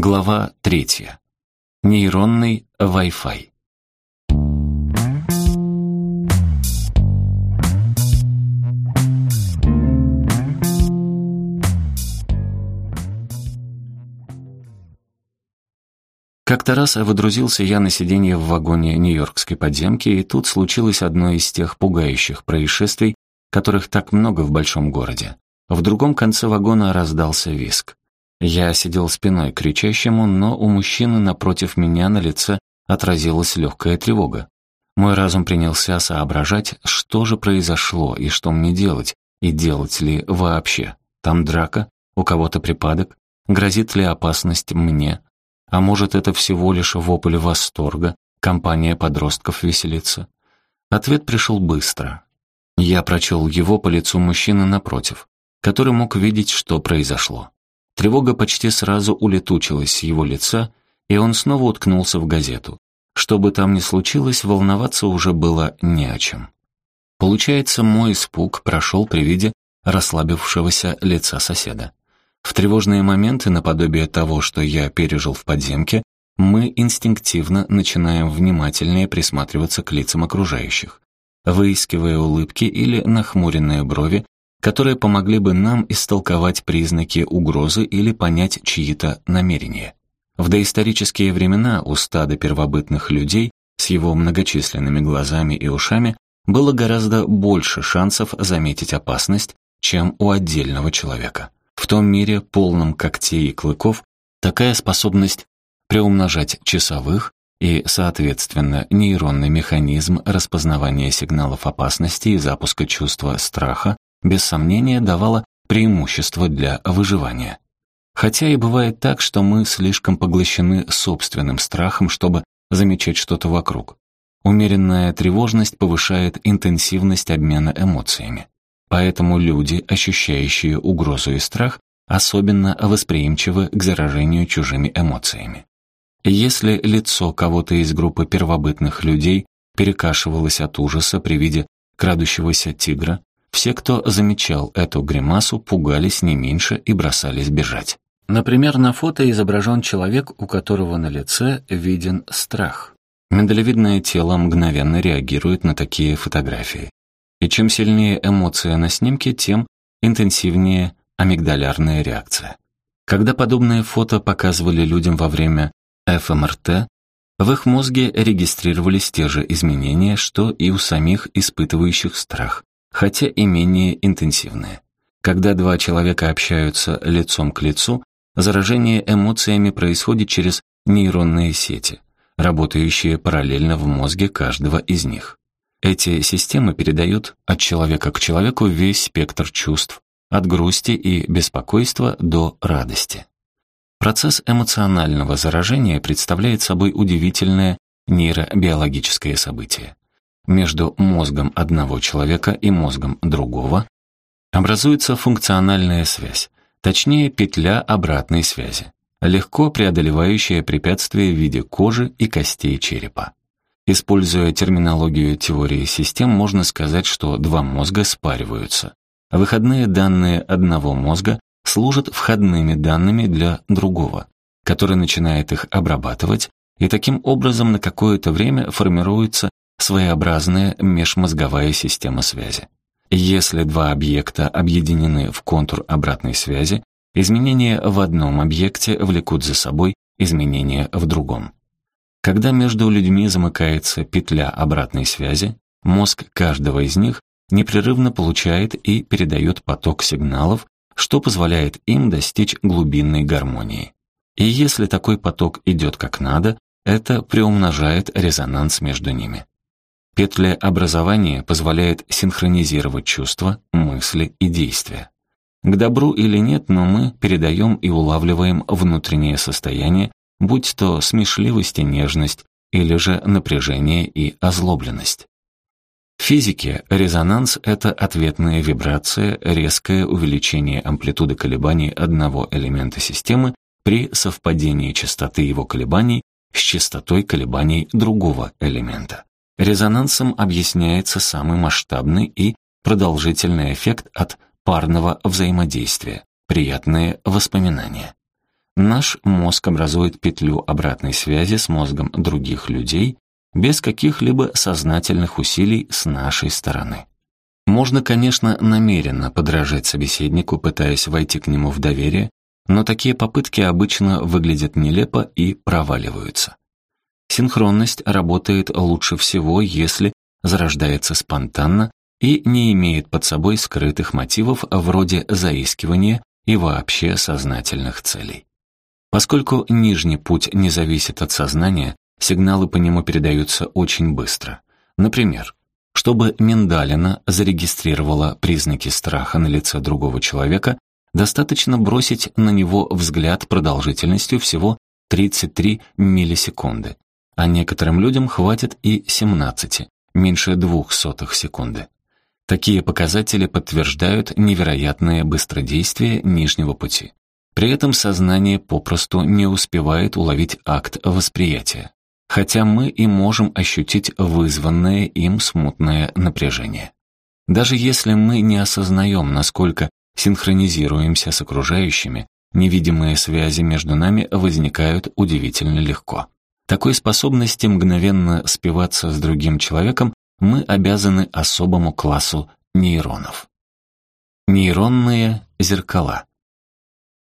Глава третья. Нейронный Wi-Fi. Как-то раз выдрузился я на сиденье в вагоне нью-йоркской подземки, и тут случилось одно из тех пугающих происшествий, которых так много в большом городе. В другом конце вагона раздался виск. Я сидел спиной к кричащему, но у мужчины напротив меня на лице отразилась легкая тревога. Мой разум принялся соображать, что же произошло и что мне делать, и делать ли вообще. Там драка, у кого-то припадок, грозит ли опасность мне, а может это всего лишь вопль восторга, компания подростков веселится. Ответ пришел быстро. Я прочел его по лицу мужчины напротив, который мог видеть, что произошло. Тревога почти сразу улетучилась с его лица, и он снова уткнулся в газету. Что бы там ни случилось, волноваться уже было не о чем. Получается, мой испуг прошел при виде расслабившегося лица соседа. В тревожные моменты, наподобие того, что я пережил в подземке, мы инстинктивно начинаем внимательнее присматриваться к лицам окружающих, выискивая улыбки или нахмуренные брови которые помогли бы нам истолковать признаки угрозы или понять чьи-то намерения. В доисторические времена у стада первобытных людей с его многочисленными глазами и ушами было гораздо больше шансов заметить опасность, чем у отдельного человека. В том мире, полном когтей и клыков, такая способность приумножать часовых и, соответственно, нейронный механизм распознавания сигналов опасности и запуска чувства страха без сомнения давала преимущество для выживания. Хотя и бывает так, что мы слишком поглощены собственным страхом, чтобы замечать что-то вокруг. Умеренная тревожность повышает интенсивность обмена эмоциями. Поэтому люди, ощущающие угрозу и страх, особенно восприимчивы к заражению чужими эмоциями. Если лицо кого-то из группы первобытных людей перекашивалось от ужаса при виде крадущегося тигра, все, кто замечал эту гримасу, пугались не меньше и бросались бежать. Например, на фото изображен человек, у которого на лице виден страх. Миндалевидное тело мгновенно реагирует на такие фотографии. И чем сильнее эмоция на снимке, тем интенсивнее амигдалярная реакция. Когда подобные фото показывали людям во время ФМРТ, в их мозге регистрировались те же изменения, что и у самих испытывающих страх, хотя и менее интенсивные. Когда два человека общаются лицом к лицу, заражение эмоциями происходит через нейронные сети, работающие параллельно в мозге каждого из них. Эти системы передают от человека к человеку весь спектр чувств, от грусти и беспокойства до радости. Процесс эмоционального заражения представляет собой удивительное нейробиологическое событие между мозгом одного человека и мозгом другого образуется функциональная связь, точнее петля обратной связи, легко преодолевающая препятствия в виде кожи и костей черепа. Используя терминологию теории систем, можно сказать, что два мозга спариваются. Выходные данные одного мозга служат входными данными для другого, который начинает их обрабатывать, и таким образом на какое-то время формируется своеобразная межмозговая система связи. Если два объекта объединены в контур обратной связи, изменения в одном объекте влекут за собой изменения в другом. Когда между людьми замыкается петля обратной связи, мозг каждого из них непрерывно получает и передает поток сигналов, что позволяет им достичь глубинной гармонии. И если такой поток идет как надо, это приумножает резонанс между ними. Петлеобразование позволяет синхронизировать чувства, мысли и действия. К добру или нет, но мы передаем и улавливаем внутреннее состояние, будь то смешливость и нежность, или же напряжение и озлобленность. В физике резонанс — это ответная вибрация, резкое увеличение амплитуды колебаний одного элемента системы при совпадении частоты его колебаний с частотой колебаний другого элемента. Резонансом объясняется самый масштабный и продолжительный эффект от парного взаимодействия, приятные воспоминания. наш мозг образует петлю обратной связи с мозгом других людей без каких-либо сознательных усилий с нашей стороны. Можно, конечно, намеренно подражать собеседнику, пытаясь войти к нему в доверие, но такие попытки обычно выглядят нелепо и проваливаются. Синхронность работает лучше всего, если зарождается спонтанно и не имеет под собой скрытых мотивов вроде заискивания и вообще сознательных целей. Поскольку нижний путь не зависит от сознания, сигналы по нему передаются очень быстро. Например, чтобы миндалина зарегистрировала признаки страха на лице другого человека, достаточно бросить на него взгляд продолжительностью всего 33 миллисекунды, а некоторым людям хватит и 17, меньше двух сотых секунды. Такие показатели подтверждают невероятное быстродействие нижнего пути. При этом сознание попросту не успевает уловить акт восприятия, хотя мы и можем ощутить вызванное им смутное напряжение. Даже если мы не осознаем, насколько синхронизируемся с окружающими, невидимые связи между нами возникают удивительно легко. Такой способности мгновенно спиваться с другим человеком мы обязаны особому классу нейронов. Нейронные зеркала.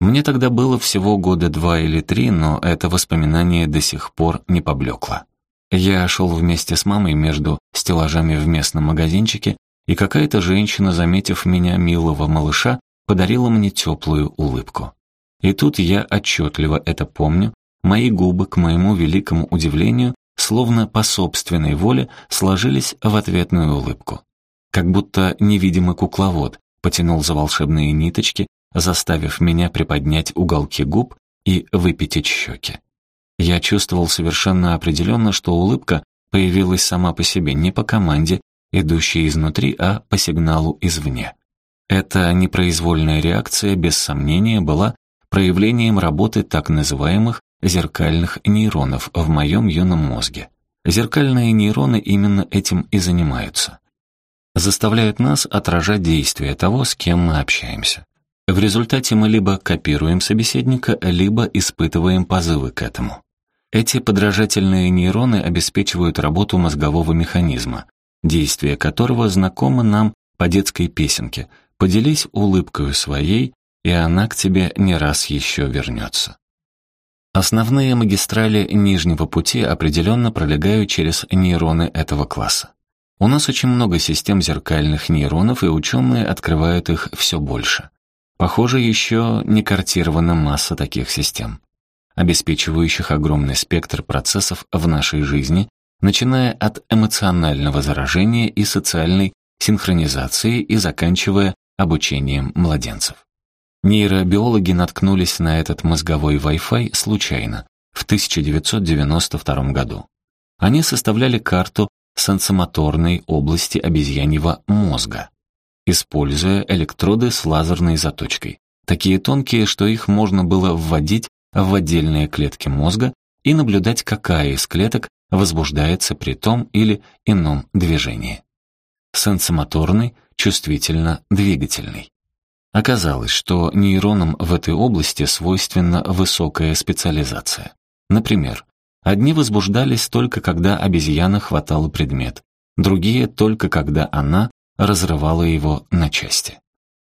Мне тогда было всего года два или три, но это воспоминание до сих пор не поблекло. Я шел вместе с мамой между стеллажами в местном магазинчике и какая-то женщина, заметив меня, милого малыша, подарила мне теплую улыбку. И тут я отчетливо это помню, мои губы, к моему великому удивлению, словно по собственной воле сложились в ответную улыбку. Как будто невидимый кукловод потянул за волшебные ниточки, заставив меня приподнять уголки губ и выпятить щеки. Я чувствовал совершенно определенно, что улыбка появилась сама по себе, не по команде, идущей изнутри, а по сигналу извне. Эта непроизвольная реакция, без сомнения, была проявлением работы так называемых зеркальных нейронов в моем юном мозге. Зеркальные нейроны именно этим и занимаются. Заставляют нас отражать действия того, с кем мы общаемся. В результате мы либо копируем собеседника, либо испытываем позывы к этому. Эти подражательные нейроны обеспечивают работу мозгового механизма, действие которого знакомо нам по детской песенке «Поделись улыбкою своей, и она к тебе не раз еще вернется». Основные магистрали нижнего пути определенно пролегают через нейроны этого класса. У нас очень много систем зеркальных нейронов, и ученые открывают их все больше. Похоже, еще не картирована масса таких систем, обеспечивающих огромный спектр процессов в нашей жизни, начиная от эмоционального заражения и социальной синхронизации и заканчивая обучением младенцев. Нейробиологи наткнулись на этот мозговой Wi-Fi случайно, в 1992 году. Они составляли карту сенсомоторной области обезьяньего мозга используя электроды с лазерной заточкой, такие тонкие, что их можно было вводить в отдельные клетки мозга и наблюдать, какая из клеток возбуждается при том или ином движении. Сенсомоторный, чувствительно-двигательный. Оказалось, что нейронам в этой области свойственна высокая специализация. Например, одни возбуждались только когда обезьяна хватала предмет, другие только когда она разрывало его на части.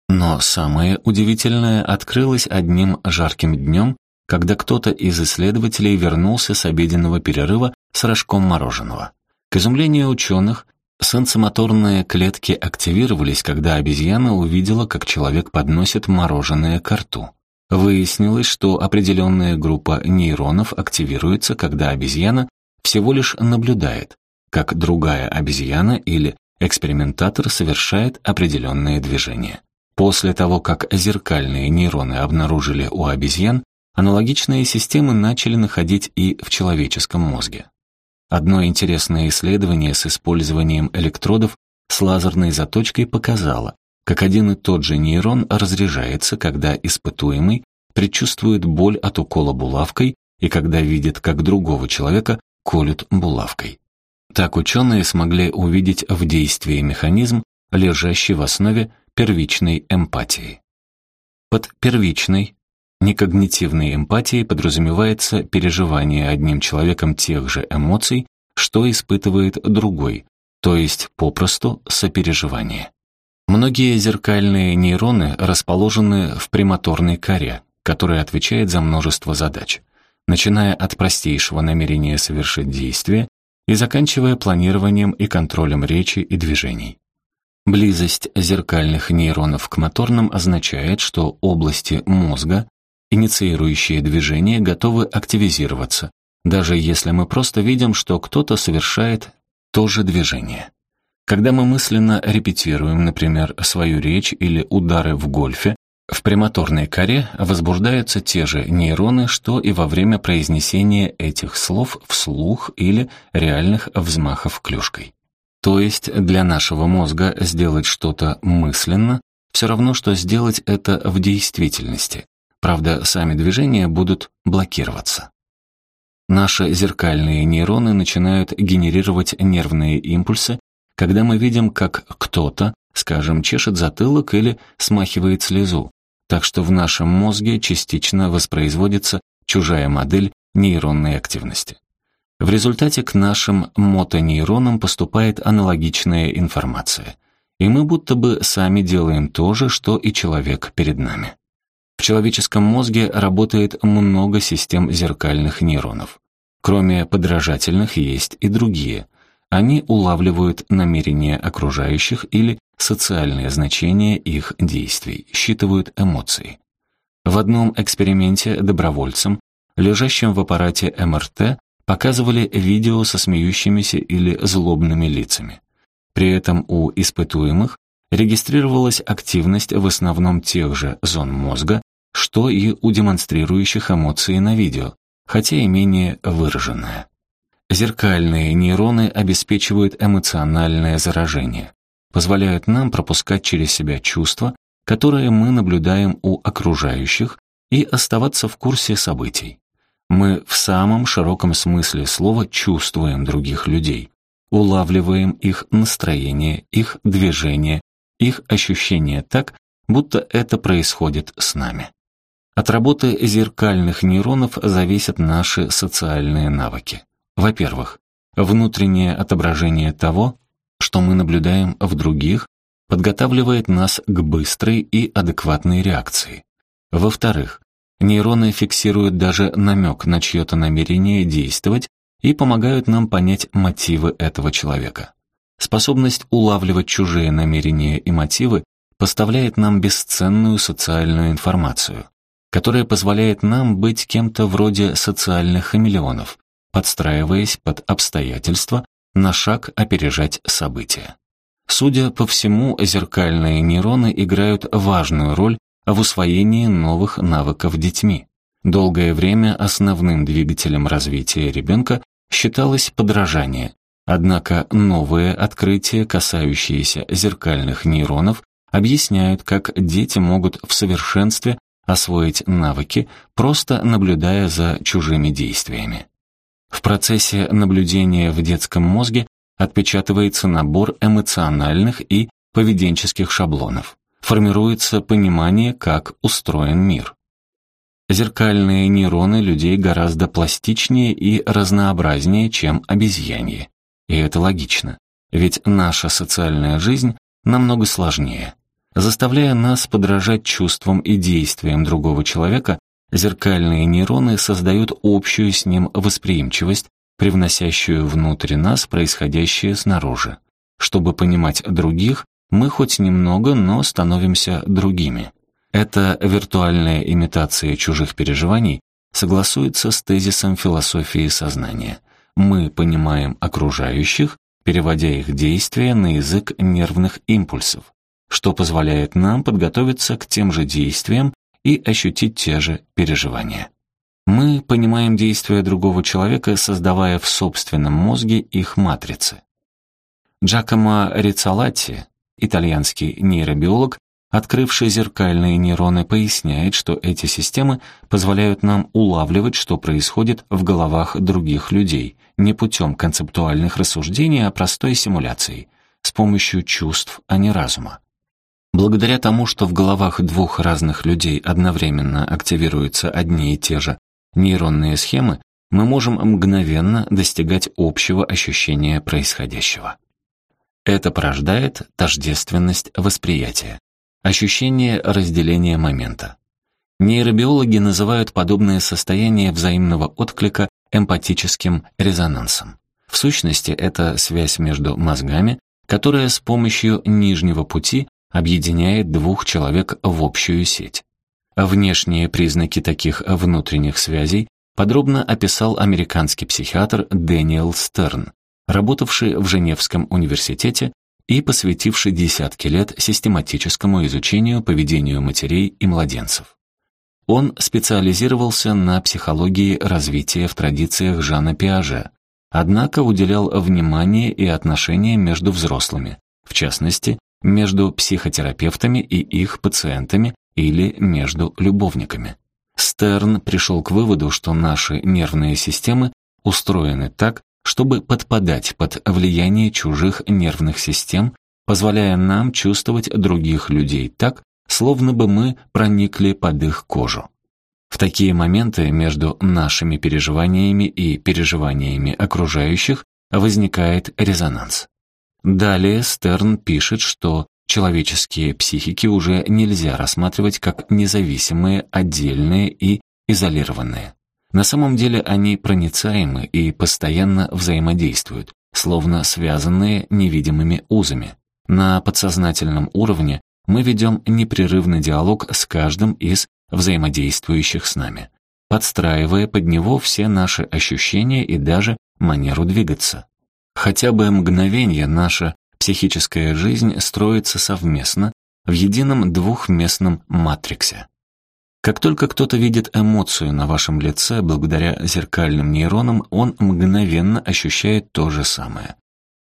Но самое удивительное открылось одним жарким днем, когда кто-то из исследователей вернулся с обеденного перерыва с рожком мороженого. К изумлению ученых, сенсомоторные клетки активировались, когда обезьяна увидела, как человек подносит мороженое к рту. Выяснилось, что определенная группа нейронов активируется, когда обезьяна всего лишь наблюдает, как другая обезьяна или экспериментатор совершает определенные движения. После того, как зеркальные нейроны обнаружили у обезьян, аналогичные системы начали находить и в человеческом мозге. Одно интересное исследование с использованием электродов с лазерной заточкой показало, как один и тот же нейрон разряжается, когда испытуемый предчувствует боль от укола булавкой и когда видит, как другого человека колют булавкой. Так ученые смогли увидеть в действии механизм, лежащий в основе первичной эмпатии. Под первичной Некогнитивной эмпатией подразумевается переживание одним человеком тех же эмоций, что испытывает другой, то есть попросту сопереживание. Многие зеркальные нейроны расположены в премоторной коре, которая отвечает за множество задач, начиная от простейшего намерения совершить действие и заканчивая планированием и контролем речи и движений. Близость зеркальных нейронов к моторным означает, что области мозга, инициирующие движение, готовы активизироваться, даже если мы просто видим, что кто-то совершает то же движение. Когда мы мысленно репетируем, например, свою речь или удары в гольфе, в премоторной коре возбуждаются те же нейроны, что и во время произнесения этих слов вслух или реальных взмахов клюшкой. То есть для нашего мозга сделать что-то мысленно все равно, что сделать это в действительности. Правда, сами движения будут блокироваться. Наши зеркальные нейроны начинают генерировать нервные импульсы, когда мы видим, как кто-то, скажем, чешет затылок или смахивает слезу. Так что в нашем мозге частично воспроизводится чужая модель нейронной активности. В результате к нашим мотонейронам поступает аналогичная информация, и мы будто бы сами делаем то же, что и человек перед нами. В человеческом мозге работает много систем зеркальных нейронов. Кроме подражательных есть и другие. Они улавливают намерения окружающих или социальное значение их действий, считывают эмоции. В одном эксперименте добровольцам, лежащим в аппарате МРТ, показывали видео со смеющимися или злобными лицами. При этом у испытуемых регистрировалась активность в основном тех же зон мозга, что и у демонстрирующих эмоции на видео, хотя и менее выраженная. Зеркальные нейроны обеспечивают эмоциональное заражение, позволяют нам пропускать через себя чувства, которые мы наблюдаем у окружающих, и оставаться в курсе событий. Мы в самом широком смысле слова чувствуем других людей, улавливаем их настроение, их движение, их ощущения так, будто это происходит с нами. От работы зеркальных нейронов зависят наши социальные навыки. Во-первых, внутреннее отображение того, что мы наблюдаем в других, подготавливает нас к быстрой и адекватной реакции. Во-вторых, нейроны фиксируют даже намек на чье-то намерение действовать и помогают нам понять мотивы этого человека. Способность улавливать чужие намерения и мотивы поставляет нам бесценную социальную информацию которая позволяет нам быть кем-то вроде социальных хамелеонов, подстраиваясь под обстоятельства, на шаг опережать события. Судя по всему, зеркальные нейроны играют важную роль в усвоении новых навыков детьми. Долгое время основным двигателем развития ребенка считалось подражание, однако новые открытия, касающиеся зеркальных нейронов, объясняют, как дети могут в совершенстве освоить навыки, просто наблюдая за чужими действиями. В процессе наблюдения в детском мозге отпечатывается набор эмоциональных и поведенческих шаблонов. Формируется понимание, как устроен мир. Зеркальные нейроны людей гораздо пластичнее и разнообразнее, чем обезьяньи. И это логично, ведь наша социальная жизнь намного сложнее. Заставляя нас подражать чувствам и действиям другого человека, зеркальные нейроны создают общую с ним восприимчивость, привносящую внутрь нас происходящее снаружи. Чтобы понимать других, мы хоть немного, но становимся другими. Эта виртуальная имитация чужих переживаний согласуется с тезисом философии сознания. Мы понимаем окружающих, переводя их действия на язык нервных импульсов что позволяет нам подготовиться к тем же действиям и ощутить те же переживания. Мы понимаем действия другого человека, создавая в собственном мозге их матрицы. Джакомо Рицалатти, итальянский нейробиолог, открывший зеркальные нейроны, поясняет, что эти системы позволяют нам улавливать, что происходит в головах других людей, не путем концептуальных рассуждений, а простой симуляцией, с помощью чувств, а не разума. Благодаря тому, что в головах двух разных людей одновременно активируются одни и те же нейронные схемы, мы можем мгновенно достигать общего ощущения происходящего. Это порождает тождественность восприятия, ощущение разделения момента. Нейробиологи называют подобное состояние взаимного отклика эмпатическим резонансом. В сущности, это связь между мозгами, которая с помощью нижнего пути объединяет двух человек в общую сеть. Внешние признаки таких внутренних связей подробно описал американский психиатр Дэниел Стерн, работавший в Женевском университете и посвятивший десятки лет систематическому изучению поведению матерей и младенцев. Он специализировался на психологии развития в традициях Жана Пиаже, однако уделял внимание и отношения между взрослыми, в частности, между психотерапевтами и их пациентами или между любовниками. Стерн пришел к выводу, что наши нервные системы устроены так, чтобы подпадать под влияние чужих нервных систем, позволяя нам чувствовать других людей так, словно бы мы проникли под их кожу. В такие моменты между нашими переживаниями и переживаниями окружающих возникает резонанс. Далее Стерн пишет, что человеческие психики уже нельзя рассматривать как независимые, отдельные и изолированные. На самом деле они проницаемы и постоянно взаимодействуют, словно связанные невидимыми узами. На подсознательном уровне мы ведем непрерывный диалог с каждым из взаимодействующих с нами, подстраивая под него все наши ощущения и даже манеру двигаться. Хотя бы мгновение наша психическая жизнь строится совместно в едином двухместном матриксе. Как только кто-то видит эмоцию на вашем лице благодаря зеркальным нейронам, он мгновенно ощущает то же самое.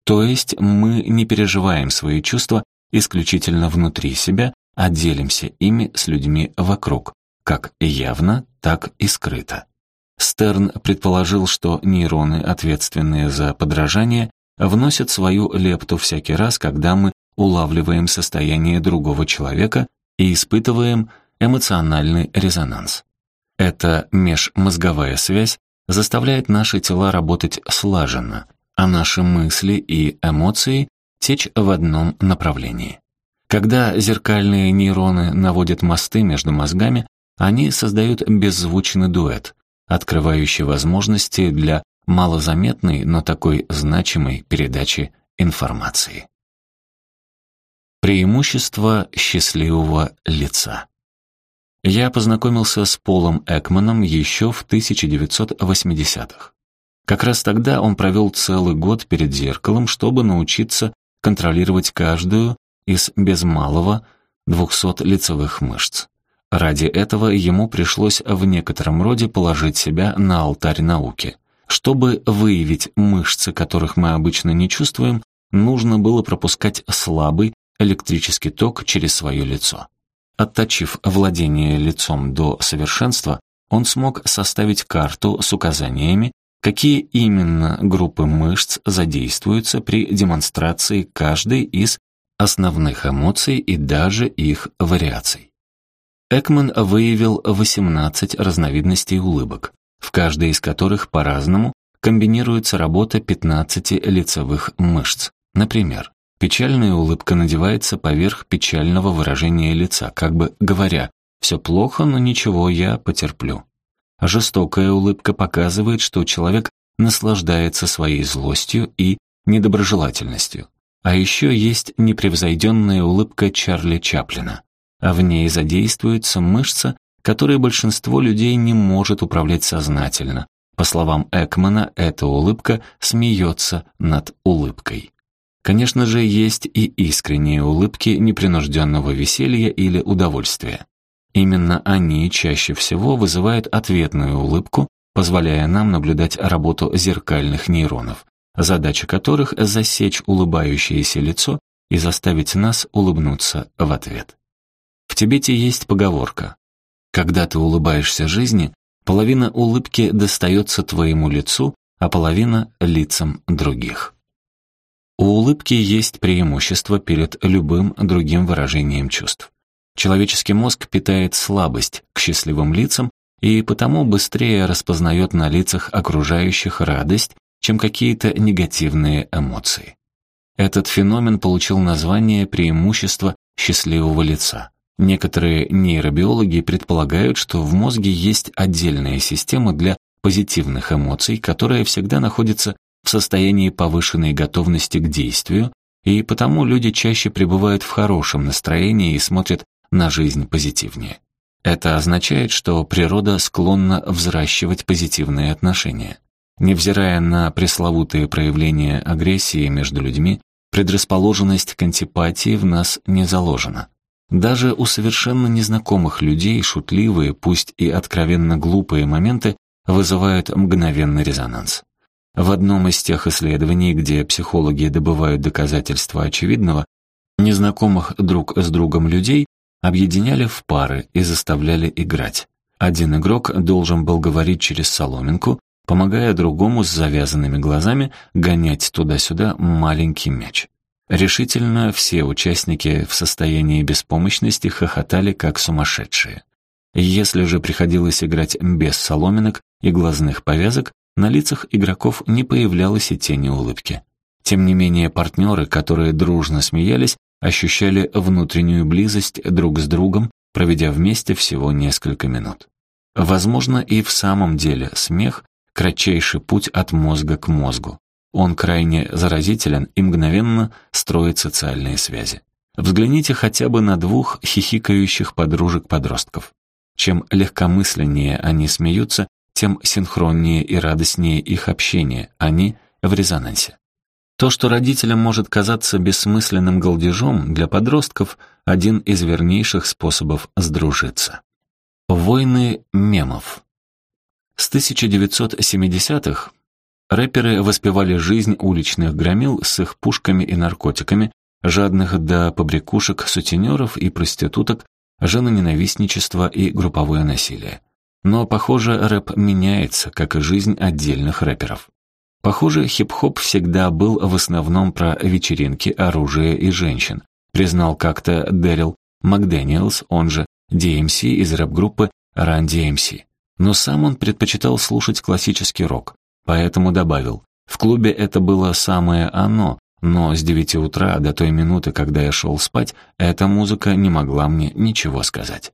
То есть мы не переживаем свои чувства исключительно внутри себя, а делимся ими с людьми вокруг, как явно, так и скрыто. Стерн предположил, что нейроны, ответственные за подражание, вносят свою лепту всякий раз, когда мы улавливаем состояние другого человека и испытываем эмоциональный резонанс. Эта межмозговая связь заставляет наши тела работать слаженно, а наши мысли и эмоции течь в одном направлении. Когда зеркальные нейроны наводят мосты между мозгами, они создают беззвучный дуэт, открывающий возможности для малозаметной, но такой значимой передачи информации. Преимущество счастливого лица. Я познакомился с Полом Экманом еще в 1980-х. Как раз тогда он провел целый год перед зеркалом, чтобы научиться контролировать каждую из без малого 200 лицевых мышц. Ради этого ему пришлось в некотором роде положить себя на алтарь науки. Чтобы выявить мышцы, которых мы обычно не чувствуем, нужно было пропускать слабый электрический ток через свое лицо. Отточив владение лицом до совершенства, он смог составить карту с указаниями, какие именно группы мышц задействуются при демонстрации каждой из основных эмоций и даже их вариаций. Экман выявил 18 разновидностей улыбок, в каждой из которых по-разному комбинируется работа 15 лицевых мышц. Например, печальная улыбка надевается поверх печального выражения лица, как бы говоря «все плохо, но ничего, я потерплю». Жестокая улыбка показывает, что человек наслаждается своей злостью и недоброжелательностью. А еще есть непревзойденная улыбка Чарли Чаплина. А в ней задействуется мышца, которой большинство людей не может управлять сознательно. По словам Экмана, эта улыбка смеется над улыбкой. Конечно же, есть и искренние улыбки непринужденного веселья или удовольствия. Именно они чаще всего вызывают ответную улыбку, позволяя нам наблюдать работу зеркальных нейронов, задача которых — засечь улыбающееся лицо и заставить нас улыбнуться в ответ. Тибете есть поговорка «Когда ты улыбаешься жизни, половина улыбки достается твоему лицу, а половина — лицам других». У улыбки есть преимущество перед любым другим выражением чувств. Человеческий мозг питает слабость к счастливым лицам и потому быстрее распознает на лицах окружающих радость, чем какие-то негативные эмоции. Этот феномен получил название преимущество счастливого лица. Некоторые нейробиологи предполагают, что в мозге есть отдельная система для позитивных эмоций, которая всегда находится в состоянии повышенной готовности к действию, и потому люди чаще пребывают в хорошем настроении и смотрят на жизнь позитивнее. Это означает, что природа склонна взращивать позитивные отношения. Невзирая на пресловутые проявления агрессии между людьми, предрасположенность к антипатии в нас не заложена. Даже у совершенно незнакомых людей шутливые, пусть и откровенно глупые моменты вызывают мгновенный резонанс. В одном из тех исследований, где психологи добывают доказательства очевидного, незнакомых друг с другом людей объединяли в пары и заставляли играть. Один игрок должен был говорить через соломинку, помогая другому с завязанными глазами гонять туда-сюда маленький мяч. Решительно все участники в состоянии беспомощности хохотали как сумасшедшие. Если же приходилось играть без соломинок и глазных повязок, на лицах игроков не появлялось и тени улыбки. Тем не менее, партнеры, которые дружно смеялись, ощущали внутреннюю близость друг с другом, проведя вместе всего несколько минут. Возможно, и в самом деле смех — кратчайший путь от мозга к мозгу. Он крайне заразителен и мгновенно строит социальные связи. Взгляните хотя бы на двух хихикающих подружек-подростков. Чем легкомысленнее они смеются, тем синхроннее и радостнее их общение, они в резонансе. То, что родителям может казаться бессмысленным голдежом, для подростков – один из вернейших способов сдружиться. Войны мемов С 1970-х рэперы воспевали жизнь уличных громил с их пушками и наркотиками, жадных до побрякушек, сутенеров и проституток, женоненавистничества и групповое насилие. Но, похоже, рэп меняется, как и жизнь отдельных рэперов. Похоже, хип-хоп всегда был в основном про вечеринки, оружие и женщин, признал как-то Дэрил Макдэниелс, он же DMC из рэп-группы Run DMC. Но сам он предпочитал слушать классический рок, поэтому добавил, в клубе это было самое оно, но с девяти утра до той минуты, когда я шел спать, эта музыка не могла мне ничего сказать.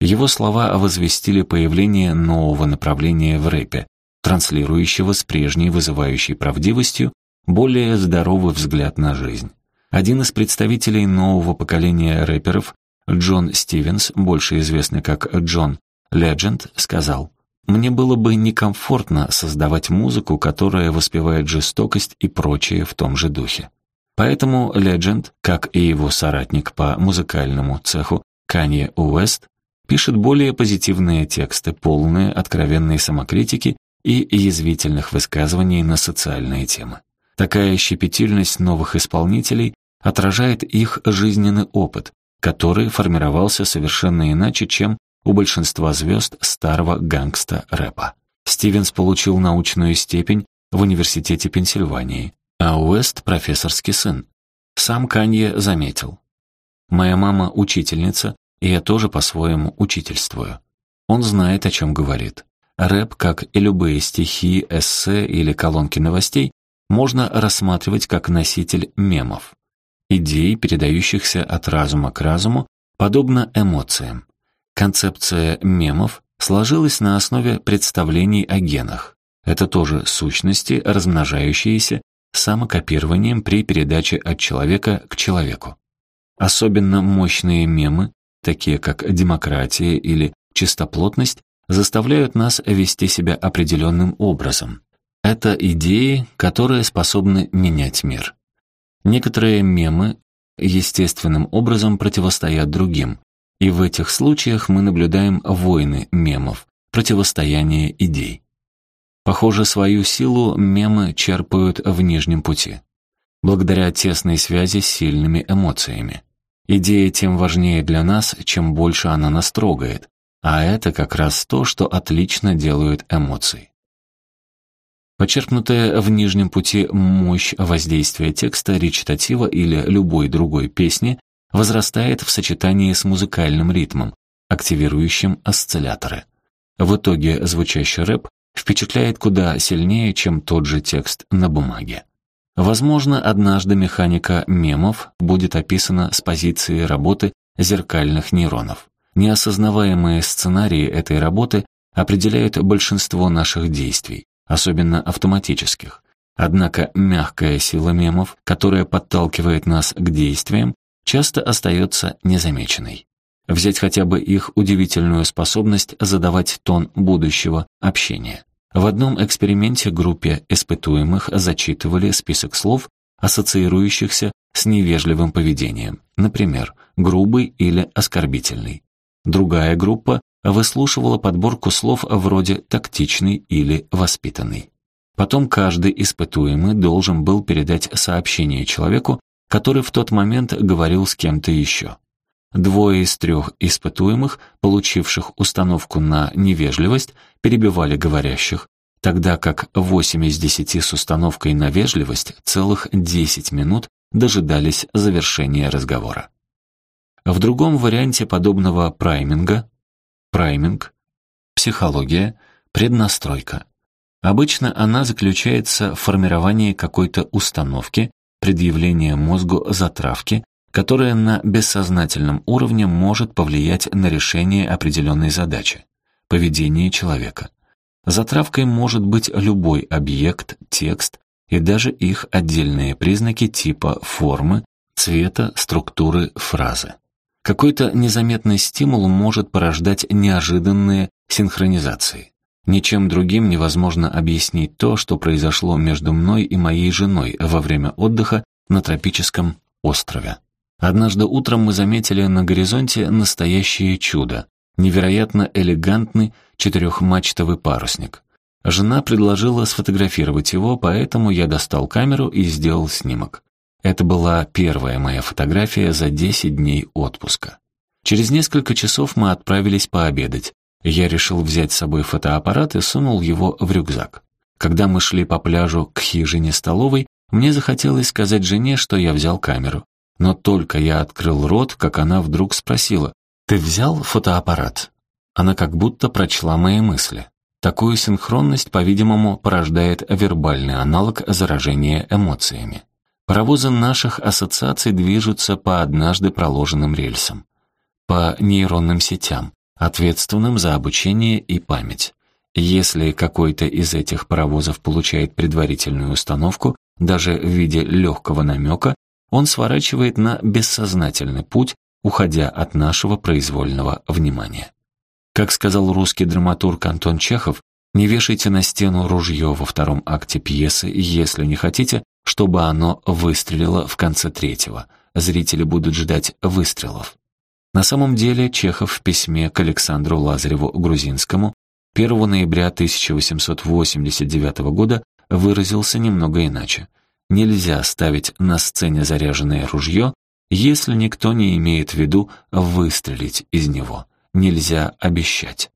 Его слова возвестили появление нового направления в рэпе, транслирующего с прежней вызывающей правдивостью более здоровый взгляд на жизнь. Один из представителей нового поколения рэперов, Джон Стивенс, больше известный как Джон Ледженд, сказал, «Мне было бы некомфортно создавать музыку, которая воспевает жестокость и прочее в том же духе». Поэтому Ледженд, как и его соратник по музыкальному цеху Канье Уэст, пишет более позитивные тексты, полные откровенной самокритики и язвительных высказываний на социальные темы. Такая щепетильность новых исполнителей отражает их жизненный опыт, который формировался совершенно иначе, чем у большинства звезд старого гангста-рэпа. Стивенс получил научную степень в Университете Пенсильвании, а Уэст — профессорский сын. Сам Канье заметил. «Моя мама — учительница, и я тоже по-своему учительствую. Он знает, о чем говорит. Рэп, как и любые стихи, эссе или колонки новостей, можно рассматривать как носитель мемов. Идей, передающихся от разума к разуму, подобно эмоциям. Концепция мемов сложилась на основе представлений о генах. Это тоже сущности, размножающиеся самокопированием при передаче от человека к человеку. Особенно мощные мемы, такие как демократия или чистоплотность, заставляют нас вести себя определенным образом. Это идеи, которые способны менять мир. Некоторые мемы естественным образом противостоят другим, и в этих случаях мы наблюдаем войны мемов, противостояние идей. Похоже, свою силу мемы черпают в нижнем пути, благодаря тесной связи с сильными эмоциями. Идея тем важнее для нас, чем больше она нас трогает, а это как раз то, что отлично делают эмоции. Почерпнутая в нижнем пути мощь воздействия текста речитатива или любой другой песни возрастает в сочетании с музыкальным ритмом, активирующим осцилляторы. В итоге звучащий рэп впечатляет куда сильнее, чем тот же текст на бумаге. Возможно, однажды механика мемов будет описана с позиции работы зеркальных нейронов. Неосознаваемые сценарии этой работы определяют большинство наших действий, особенно автоматических. Однако мягкая сила мемов, которая подталкивает нас к действиям, часто остается незамеченной. Взять хотя бы их удивительную способность задавать тон будущего общения. В одном эксперименте группе испытуемых зачитывали список слов, ассоциирующихся с невежливым поведением, например, грубый или оскорбительный. Другая группа выслушивала подборку слов вроде «тактичный» или «воспитанный». Потом каждый испытуемый должен был передать сообщение человеку, который в тот момент говорил с кем-то еще. Двое из трех испытуемых, получивших установку на невежливость, перебивали говорящих, тогда как восемь из десяти с установкой на вежливость целых десять минут дожидались завершения разговора. В другом варианте подобного прайминга прайминг, психология, преднастройка. Обычно она заключается в формировании какой-то установки, предъявлении мозгу затравки, которая на бессознательном уровне может повлиять на решение определенной задачи, поведение человека. Затравкой может быть любой объект, текст и даже их отдельные признаки типа формы, цвета, структуры фразы. Какой-то незаметный стимул может порождать неожиданные синхронизации. Ничем другим невозможно объяснить то, что произошло между мной и моей женой во время отдыха на тропическом острове. Однажды утром мы заметили на горизонте настоящее чудо, невероятно элегантный четырехмачтовый парусник. Жена предложила сфотографировать его, поэтому я достал камеру и сделал снимок. Это была первая моя фотография за 10 дней отпуска. Через несколько часов мы отправились пообедать. Я решил взять с собой фотоаппарат и сунул его в рюкзак. Когда мы шли по пляжу к хижине столовой, мне захотелось сказать жене, что я взял камеру. Но только я открыл рот, как она вдруг спросила, «Ты взял фотоаппарат?» Она как будто прочла мои мысли. Такую синхронность, по-видимому, порождает вербальный аналог заражения эмоциями. Паровозы наших ассоциаций движутся по однажды проложенным рельсам, по нейронным сетям, ответственным за обучение и память. Если какой-то из этих паровозов получает предварительную установку, даже в виде легкого намека, он сворачивает на бессознательный путь, уходя от нашего произвольного внимания. Как сказал русский драматург Антон Чехов, не вешайте на стену ружье во втором акте пьесы, если не хотите, чтобы оно выстрелило в конце третьего. Зрители будут ждать выстрелов. На самом деле Чехов в письме к Александру Лазареву Грузинскому 1 ноября 1889 года выразился немного иначе. Нельзя ставить на сцене заряженное ружье, если никто не имеет в виду выстрелить из него. Нельзя обещать.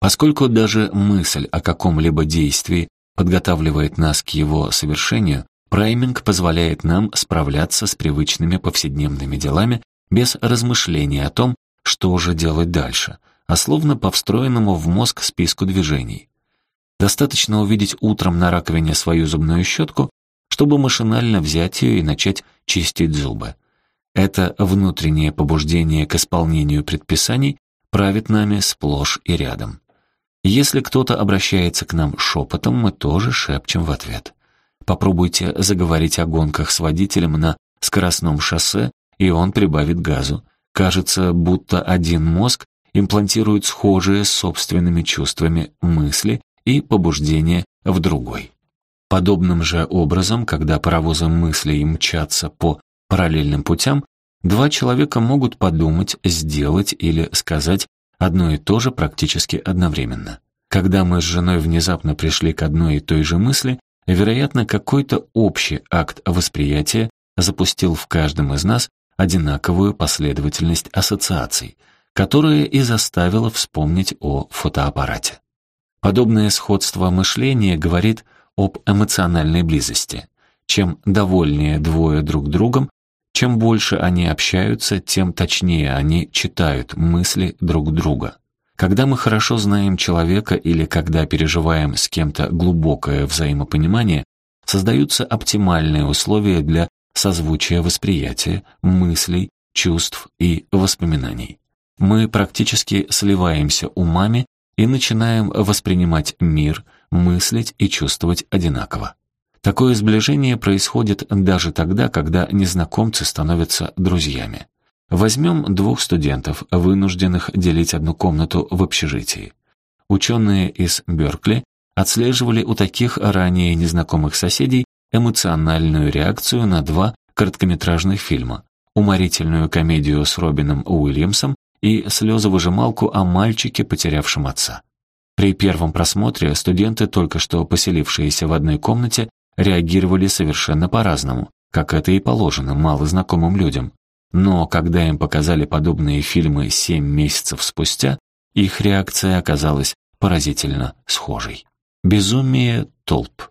Поскольку даже мысль о каком-либо действии подготавливает нас к его совершению, Прайминг позволяет нам справляться с привычными повседневными делами без размышления о том, что же делать дальше, а словно по встроенному в мозг списку движений. Достаточно увидеть утром на раковине свою зубную щетку, чтобы машинально взять ее и начать чистить зубы. Это внутреннее побуждение к исполнению предписаний правит нами сплошь и рядом. Если кто-то обращается к нам шепотом, мы тоже шепчем в ответ. Попробуйте заговорить о гонках с водителем на скоростном шоссе, и он прибавит газу. Кажется, будто один мозг имплантирует схожие с собственными чувствами мысли и побуждения в другой. Подобным же образом, когда паровозы мыслей мчатся по параллельным путям, два человека могут подумать, сделать или сказать одно и то же практически одновременно. Когда мы с женой внезапно пришли к одной и той же мысли, вероятно, какой-то общий акт восприятия запустил в каждом из нас одинаковую последовательность ассоциаций, которая и заставила вспомнить о фотоаппарате. Подобное сходство мышления говорит об эмоциональной близости. Чем довольнее двое друг другом, чем больше они общаются, тем точнее они читают мысли друг друга. Когда мы хорошо знаем человека или когда переживаем с кем-то глубокое взаимопонимание, создаются оптимальные условия для созвучия восприятия, мыслей, чувств и воспоминаний. Мы практически сливаемся умами и начинаем воспринимать мир, мыслить и чувствовать одинаково. Такое сближение происходит даже тогда, когда незнакомцы становятся друзьями. Возьмем двух студентов, вынужденных делить одну комнату в общежитии. Ученые из Беркли отслеживали у таких ранее незнакомых соседей эмоциональную реакцию на два короткометражных фильма, уморительную комедию с Робином Уильямсом и слезовыжималку о мальчике, потерявшем отца. При первом просмотре студенты, только что поселившиеся в одной комнате, реагировали совершенно по-разному, как это и положено малознакомым людям. Но когда им показали подобные фильмы семь месяцев спустя, их реакция оказалась поразительно схожей. Безумие толп.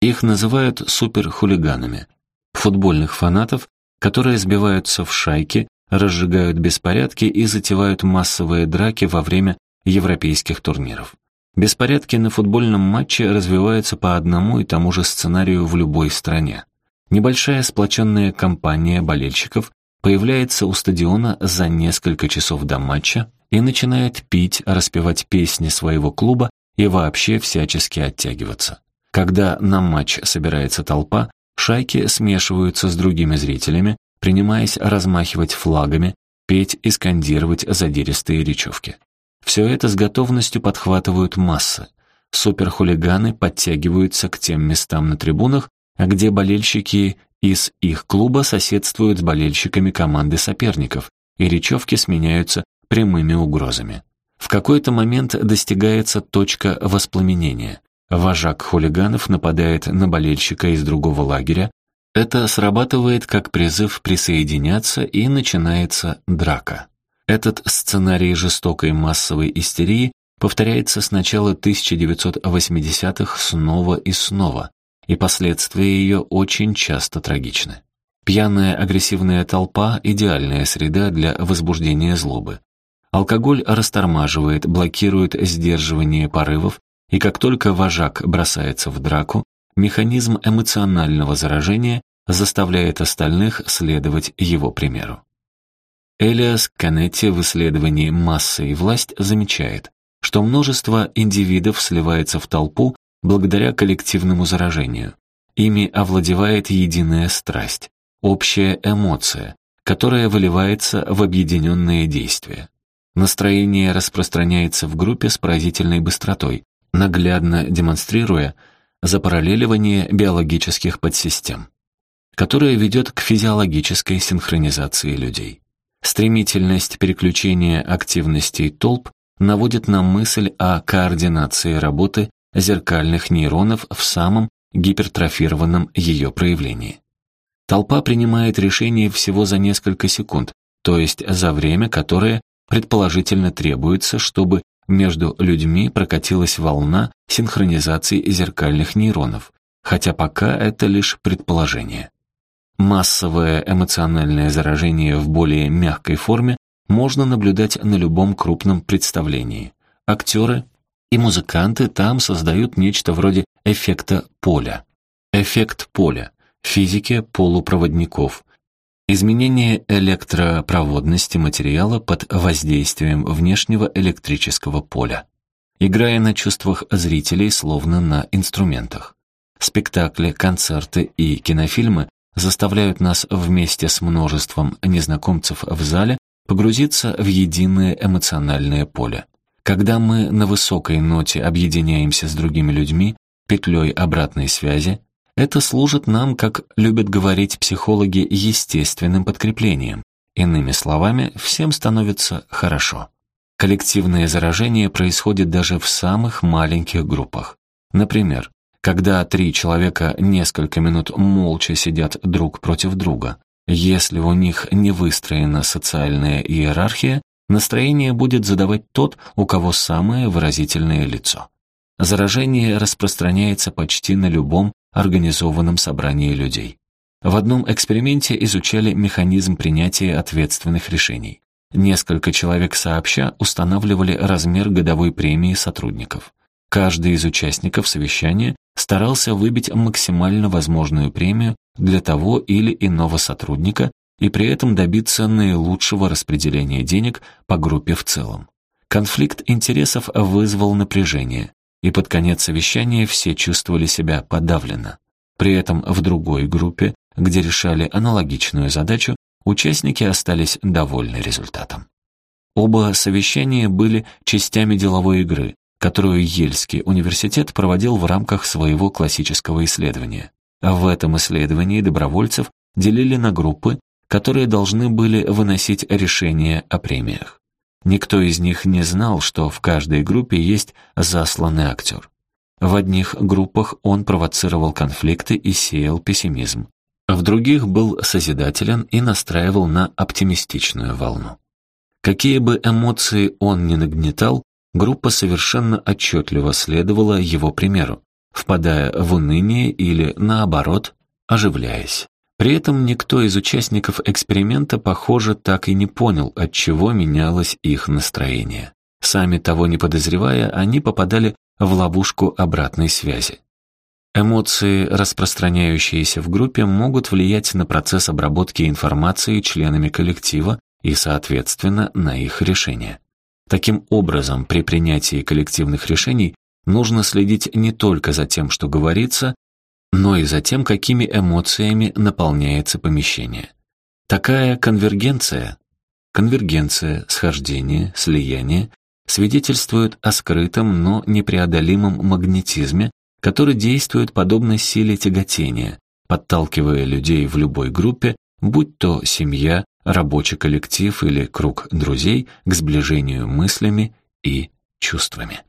Их называют суперхулиганами. Футбольных фанатов, которые сбиваются в шайки, разжигают беспорядки и затевают массовые драки во время европейских турниров. Беспорядки на футбольном матче развиваются по одному и тому же сценарию в любой стране. Небольшая сплоченная компания болельщиков появляется у стадиона за несколько часов до матча и начинает пить, распевать песни своего клуба и вообще всячески оттягиваться. Когда на матч собирается толпа, шайки смешиваются с другими зрителями, принимаясь размахивать флагами, петь и скандировать задиристые речевки. Все это с готовностью подхватывают массы. Суперхулиганы подтягиваются к тем местам на трибунах, где болельщики из их клуба соседствуют с болельщиками команды соперников, и речевки сменяются прямыми угрозами. В какой-то момент достигается точка воспламенения. Вожак хулиганов нападает на болельщика из другого лагеря. Это срабатывает как призыв присоединяться, и начинается драка. Этот сценарий жестокой массовой истерии повторяется с начала 1980-х снова и снова, и последствия ее очень часто трагичны. Пьяная агрессивная толпа – идеальная среда для возбуждения злобы. Алкоголь растормаживает, блокирует сдерживание порывов, и как только вожак бросается в драку, механизм эмоционального заражения заставляет остальных следовать его примеру. Элиас Канетти в исследовании «Масса и власть» замечает, что множество индивидов сливается в толпу благодаря коллективному заражению. Ими овладевает единая страсть, общая эмоция, которая выливается в объединенные действия. Настроение распространяется в группе с поразительной быстротой, наглядно демонстрируя запараллеливание биологических подсистем, которое ведет к физиологической синхронизации людей. Стремительность переключения активностей толп наводит на мысль о координации работы зеркальных нейронов в самом гипертрофированном ее проявлении. Толпа принимает решение всего за несколько секунд, то есть за время, которое предположительно требуется, чтобы между людьми прокатилась волна синхронизации зеркальных нейронов, хотя пока это лишь предположение. Массовое эмоциональное заражение в более мягкой форме можно наблюдать на любом крупном представлении. Актеры и музыканты там создают нечто вроде эффекта поля. Эффект поля – физике полупроводников. Изменение электропроводности материала под воздействием внешнего электрического поля. Играя на чувствах зрителей, словно на инструментах. Спектакли, концерты и кинофильмы заставляют нас вместе с множеством незнакомцев в зале погрузиться в единое эмоциональное поле. Когда мы на высокой ноте объединяемся с другими людьми, петлей обратной связи, это служит нам, как любят говорить психологи, естественным подкреплением. Иными словами, всем становится хорошо. Коллективное заражение происходит даже в самых маленьких группах. Например, когда три человека несколько минут молча сидят друг против друга. Если у них не выстроена социальная иерархия, настроение будет задавать тот, у кого самое выразительное лицо. Заражение распространяется почти на любом организованном собрании людей. В одном эксперименте изучали механизм принятия ответственных решений. Несколько человек сообща устанавливали размер годовой премии сотрудников. Каждый из участников совещания старался выбить максимально возможную премию для того или иного сотрудника и при этом добиться наилучшего распределения денег по группе в целом. Конфликт интересов вызвал напряжение, и под конец совещания все чувствовали себя подавленно. При этом в другой группе, где решали аналогичную задачу, участники остались довольны результатом. Оба совещания были частями деловой игры, которую Ельский университет проводил в рамках своего классического исследования. В этом исследовании добровольцев делили на группы, которые должны были выносить решения о премиях. Никто из них не знал, что в каждой группе есть засланный актер. В одних группах он провоцировал конфликты и сеял пессимизм. В других был созидателен и настраивал на оптимистичную волну. Какие бы эмоции он ни нагнетал, группа совершенно отчетливо следовала его примеру, впадая в уныние или, наоборот, оживляясь. При этом никто из участников эксперимента, похоже, так и не понял, от чего менялось их настроение. Сами того не подозревая, они попадали в ловушку обратной связи. Эмоции, распространяющиеся в группе, могут влиять на процесс обработки информации членами коллектива и, соответственно, на их решения. Таким образом, при принятии коллективных решений нужно следить не только за тем, что говорится, но и за тем, какими эмоциями наполняется помещение. Такая конвергенция, конвергенция, схождение, слияние свидетельствует о скрытом, но непреодолимом магнетизме, который действует подобно силе тяготения, подталкивая людей в любой группе, будь то семья, рабочий коллектив или круг друзей, к сближению мыслями и чувствами.